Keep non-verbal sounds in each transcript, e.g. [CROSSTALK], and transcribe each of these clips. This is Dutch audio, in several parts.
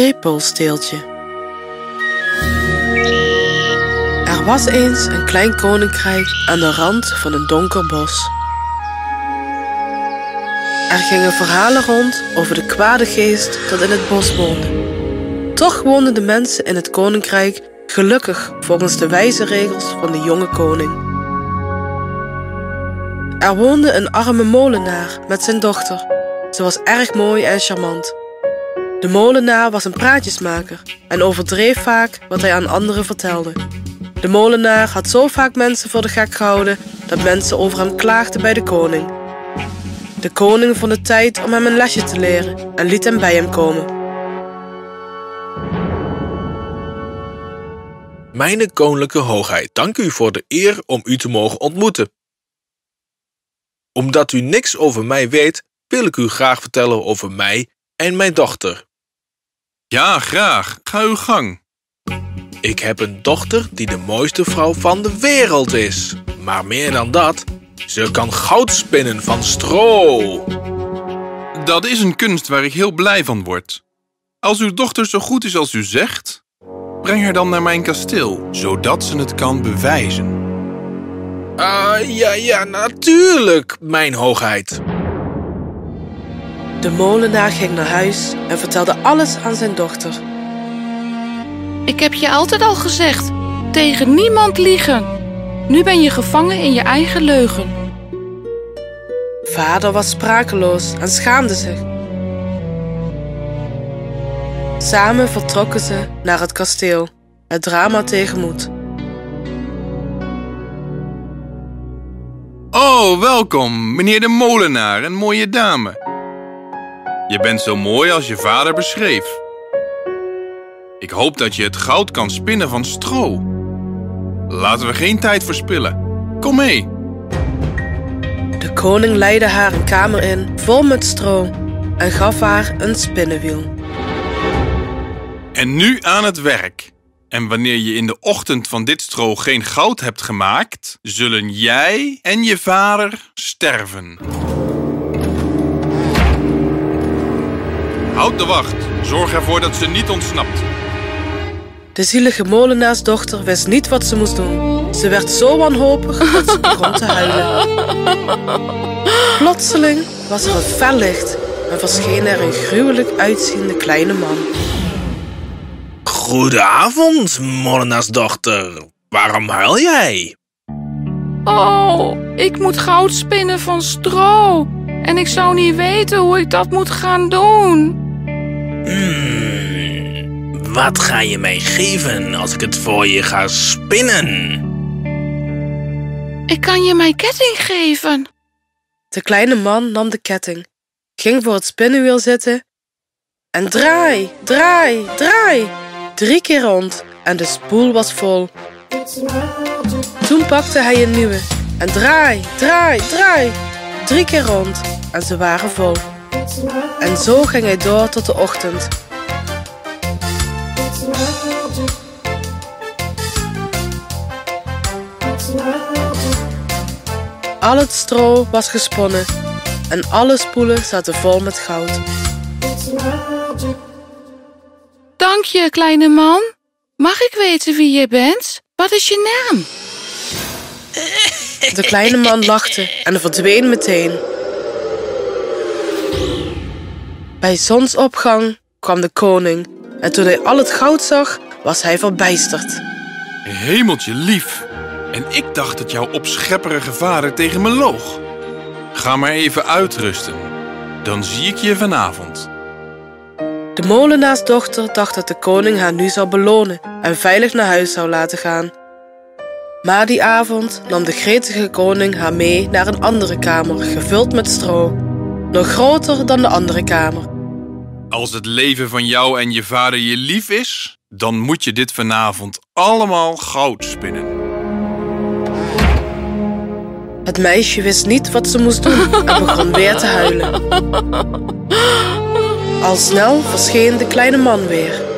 Repelsteeltje. Er was eens een klein koninkrijk aan de rand van een donker bos. Er gingen verhalen rond over de kwade geest dat in het bos woonde. Toch woonden de mensen in het koninkrijk gelukkig volgens de wijze regels van de jonge koning. Er woonde een arme molenaar met zijn dochter. Ze was erg mooi en charmant. De molenaar was een praatjesmaker en overdreef vaak wat hij aan anderen vertelde. De molenaar had zo vaak mensen voor de gek gehouden dat mensen over hem klaagden bij de koning. De koning vond het tijd om hem een lesje te leren en liet hem bij hem komen. Mijn koninklijke hoogheid, dank u voor de eer om u te mogen ontmoeten. Omdat u niks over mij weet, wil ik u graag vertellen over mij en mijn dochter. Ja, graag. Ga uw gang. Ik heb een dochter die de mooiste vrouw van de wereld is. Maar meer dan dat, ze kan goud spinnen van stro. Dat is een kunst waar ik heel blij van word. Als uw dochter zo goed is als u zegt, breng haar dan naar mijn kasteel, zodat ze het kan bewijzen. Ah, ja, ja, natuurlijk, mijn hoogheid. De molenaar ging naar huis en vertelde alles aan zijn dochter. Ik heb je altijd al gezegd: tegen niemand liegen. Nu ben je gevangen in je eigen leugen. Vader was sprakeloos en schaamde zich. Samen vertrokken ze naar het kasteel, het drama tegemoet. Oh, welkom, meneer de molenaar en mooie dame. Je bent zo mooi als je vader beschreef. Ik hoop dat je het goud kan spinnen van stro. Laten we geen tijd verspillen. Kom mee. De koning leidde haar een kamer in vol met stro en gaf haar een spinnenwiel. En nu aan het werk. En wanneer je in de ochtend van dit stro geen goud hebt gemaakt, zullen jij en je vader sterven. Houd de wacht. Zorg ervoor dat ze niet ontsnapt. De zielige molenaarsdochter wist niet wat ze moest doen. Ze werd zo wanhopig dat ze begon te huilen. Plotseling was er een fel licht en verscheen er een gruwelijk uitziende kleine man. Goedenavond, molenaarsdochter. Waarom huil jij? Oh, ik moet goud spinnen van stro. En ik zou niet weten hoe ik dat moet gaan doen. Hmm, wat ga je mij geven als ik het voor je ga spinnen? Ik kan je mijn ketting geven. De kleine man nam de ketting, ging voor het spinnenwiel zitten en draai, draai, draai. Drie keer rond en de spoel was vol. Toen pakte hij een nieuwe en draai, draai, draai. Drie keer rond en ze waren vol. En zo ging hij door tot de ochtend. Al het stro was gesponnen en alle spoelen zaten vol met goud. Dank je, kleine man. Mag ik weten wie je bent? Wat is je naam? [LAUGHS] De kleine man lachte en verdween meteen. Bij zonsopgang kwam de koning en toen hij al het goud zag, was hij verbijsterd. Hemeltje lief. En ik dacht dat jouw opschepperige vader tegen me loog. Ga maar even uitrusten. Dan zie ik je vanavond. De molenaarsdochter dacht dat de koning haar nu zou belonen en veilig naar huis zou laten gaan. Maar die avond nam de gretige koning haar mee naar een andere kamer gevuld met stro, nog groter dan de andere kamer. Als het leven van jou en je vader je lief is, dan moet je dit vanavond allemaal goud spinnen. Het meisje wist niet wat ze moest doen en begon weer te huilen. [LAUGHS] Al snel verscheen de kleine man weer.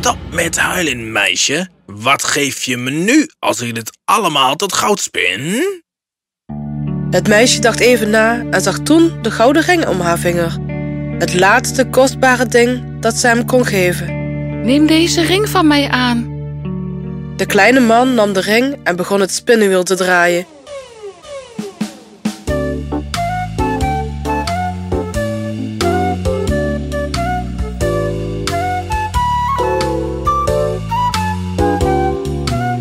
Stop met huilen, meisje. Wat geef je me nu als ik dit allemaal tot goud spin? Het meisje dacht even na en zag toen de gouden ring om haar vinger. Het laatste kostbare ding dat ze hem kon geven. Neem deze ring van mij aan. De kleine man nam de ring en begon het spinnenwiel te draaien.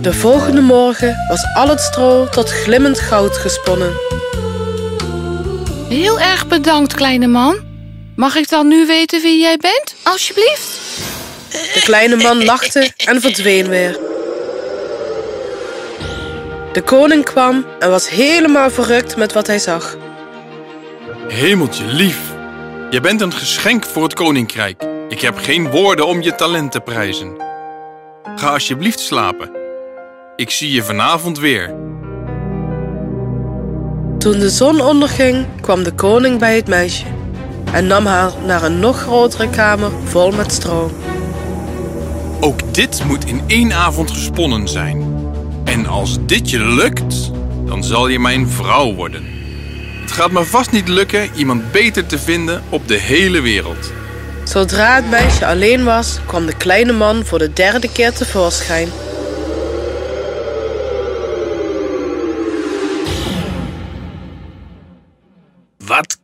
De volgende morgen was al het stro tot glimmend goud gesponnen. Heel erg bedankt, kleine man. Mag ik dan nu weten wie jij bent, alsjeblieft? De kleine man lachte en verdween weer. De koning kwam en was helemaal verrukt met wat hij zag. Hemeltje lief, je bent een geschenk voor het koninkrijk. Ik heb geen woorden om je talent te prijzen. Ga alsjeblieft slapen. Ik zie je vanavond weer. Toen de zon onderging, kwam de koning bij het meisje en nam haar naar een nog grotere kamer vol met stro. Ook dit moet in één avond gesponnen zijn. En als dit je lukt, dan zal je mijn vrouw worden. Het gaat me vast niet lukken iemand beter te vinden op de hele wereld. Zodra het meisje alleen was, kwam de kleine man voor de derde keer tevoorschijn.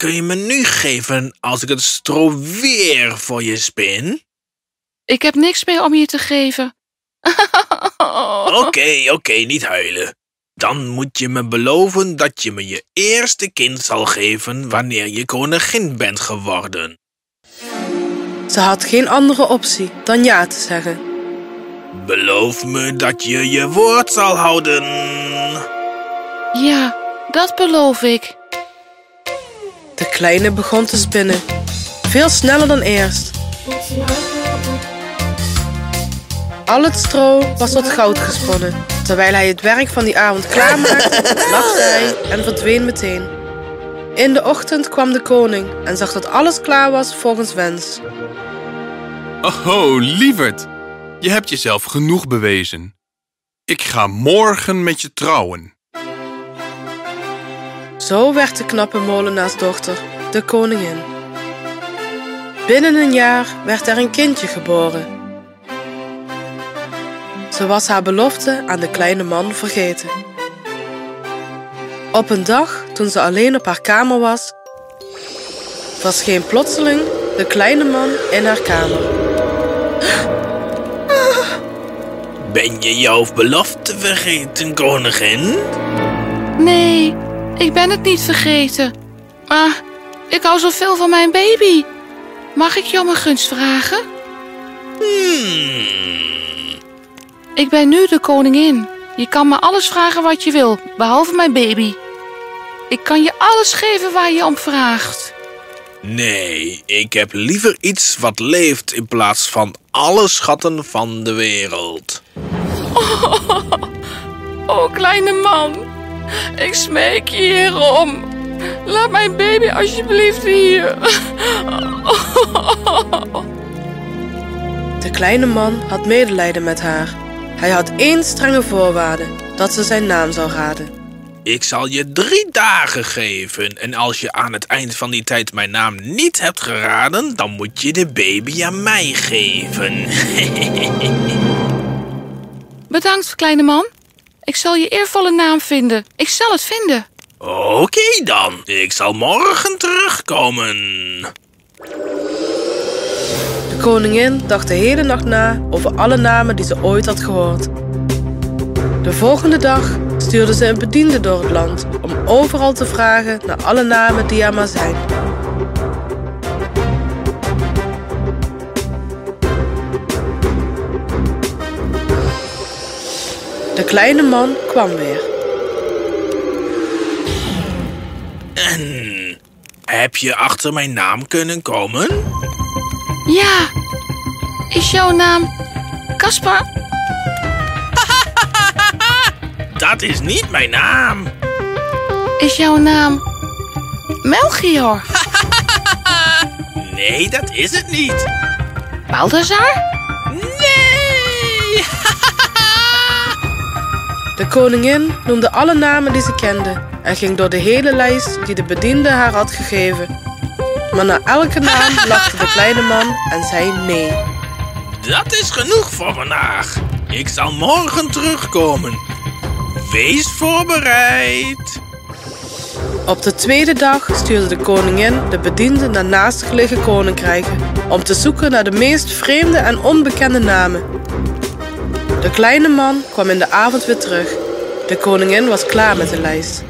Kun je me nu geven als ik het stro weer voor je spin? Ik heb niks meer om je te geven. [LAUGHS] Oké, oké, niet huilen. Dan moet je me beloven dat je me je eerste kind zal geven wanneer je koningin bent geworden. Ze had geen andere optie dan ja te zeggen. Beloof me dat je je woord zal houden. Ja, dat beloof ik. De kleine begon te spinnen, veel sneller dan eerst. Al het stro was tot goud gesponnen. Terwijl hij het werk van die avond klaarmaakte, [LAUGHS] lachte hij en verdween meteen. In de ochtend kwam de koning en zag dat alles klaar was volgens wens. Oh, lieverd, je hebt jezelf genoeg bewezen. Ik ga morgen met je trouwen. Zo werd de knappe molenaarsdochter de koningin. Binnen een jaar werd er een kindje geboren. Ze was haar belofte aan de kleine man vergeten. Op een dag, toen ze alleen op haar kamer was, verscheen plotseling de kleine man in haar kamer. Ben je jouw belofte vergeten, koningin? Nee, ik ben het niet vergeten. Maar ik hou zoveel van mijn baby. Mag ik je om een gunst vragen? Hmm. Ik ben nu de koningin. Je kan me alles vragen wat je wil, behalve mijn baby. Ik kan je alles geven waar je om vraagt. Nee, ik heb liever iets wat leeft in plaats van alle schatten van de wereld. [LAUGHS] Oh, kleine man. Ik smeek je hierom. Laat mijn baby alsjeblieft hier. De kleine man had medelijden met haar. Hij had één strenge voorwaarde: dat ze zijn naam zou raden. Ik zal je drie dagen geven en als je aan het eind van die tijd mijn naam niet hebt geraden, dan moet je de baby aan mij geven. [LAUGHS] Bedankt, kleine man. Ik zal je eervolle naam vinden. Ik zal het vinden. Oké dan, ik zal morgen terugkomen. De koningin dacht de hele nacht na over alle namen die ze ooit had gehoord. De volgende dag stuurde ze een bediende door het land om overal te vragen naar alle namen die er maar zijn. De kleine man kwam weer. En heb je achter mijn naam kunnen komen? Ja. Is jouw naam Caspar? [LAUGHS] Dat is niet mijn naam. Is jouw naam Melchior? [LAUGHS] Nee, dat is het niet. Balthazar? De koningin noemde alle namen die ze kende en ging door de hele lijst die de bediende haar had gegeven. maar na elke naam [LAUGHS] lachte de kleine man en zei nee. Dat is genoeg voor vandaag. Ik zal morgen terugkomen. Wees voorbereid. Op de tweede dag stuurde de koningin de bedienden naar naastgelegen koninkrijken om te zoeken naar de meest vreemde en onbekende namen. De kleine man kwam in de avond weer terug. De koningin was klaar met de lijst.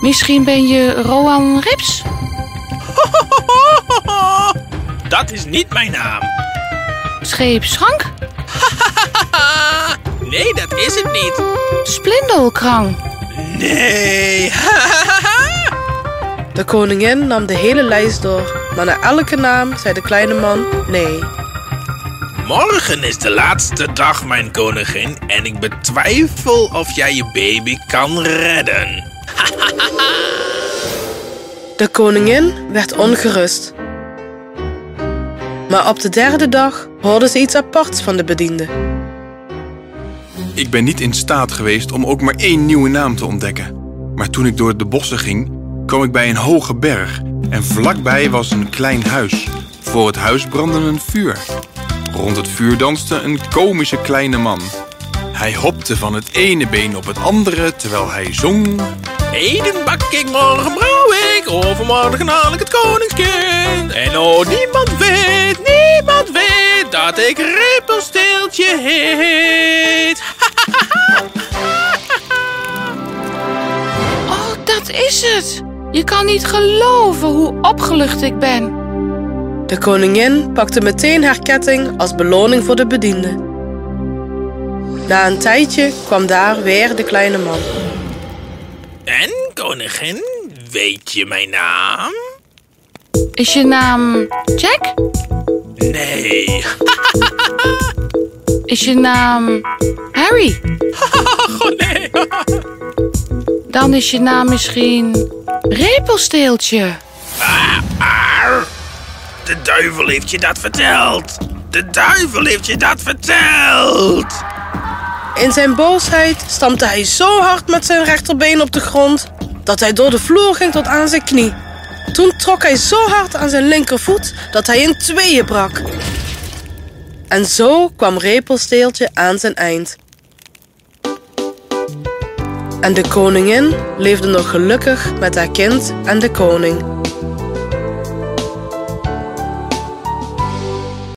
Misschien ben je Roan Rips? [LAUGHS] Dat is niet mijn naam. Scheepschank? [LAUGHS] Nee, dat is het niet. Splindelkrang? Nee. [LAUGHS] De koningin nam de hele lijst door, maar na elke naam zei de kleine man nee. Morgen is de laatste dag, mijn koningin, en ik betwijfel of jij je baby kan redden. [LAUGHS] De koningin werd ongerust. Maar op de derde dag hoorde ze iets aparts van de bediende. Ik ben niet in staat geweest om ook maar één nieuwe naam te ontdekken. Maar toen ik door de bossen ging, kwam ik bij een hoge berg. En vlakbij was een klein huis. Voor het huis brandde een vuur. Rond het vuur danste een komische kleine man. Hij hopte van het ene been op het andere terwijl hij zong. Heden bak ik, morgen brouw ik, overmorgen haal ik het koningskind. En oh, niemand weet, niemand weet dat ik Repelsteeltje heet. [LAUGHS] Oh, dat is het. Je kan niet geloven hoe opgelucht ik ben. De koningin pakte meteen haar ketting als beloning voor de bediende. Na een tijdje kwam daar weer de kleine man. En, koningin, weet je mijn naam? Is je naam Jack? Nee. Is je naam Harry? [LAUGHS] Oh, nee. Dan is je naam misschien Repelsteeltje. Arr. De duivel heeft je dat verteld. De duivel heeft je dat verteld. In zijn boosheid stampte hij zo hard met zijn rechterbeen op de grond dat hij door de vloer ging tot aan zijn knie. Toen trok hij zo hard aan zijn linkervoet dat hij in tweeën brak. En zo kwam Repelsteeltje aan zijn eind. En de koningin leefde nog gelukkig met haar kind en de koning.